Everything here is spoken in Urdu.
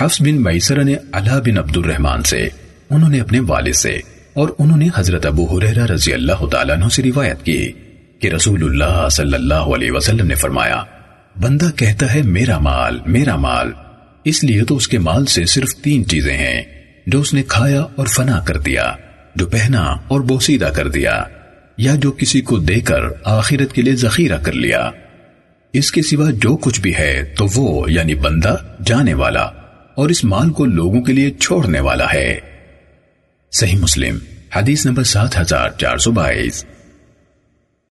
حفظ بن میسرہ نے علا بن عبد الرحمن سے، انہوں نے اپنے والد سے اور انہوں نے حضرت ابو حریرہ رضی اللہ تعالیٰ عنہ سے روایت کی کہ رسول اللہ صلی اللہ علیہ وسلم نے فرمایا، بندہ کہتا ہے، میرا مال میرا مال۔ اس لیے تو اس کے مال سے صرف تین چیزیں ہیں جو اس نے کھایا اور فنا کر دیا، جو پہنا اور بوسیدہ کر دیا، یا جو کسی کو دے کر آخرت کے لیے ذخیرہ کر لیا۔ اس کے سوا جو کچھ بھی ہے تو وہ یعنی بندہ، جانے والا۔ اور اس مال کو لوگوں کے لیے چھوڑنے والا ہے۔ صحیح مسلم، حدیث نمبر سات ہزار چار سو بائیس۔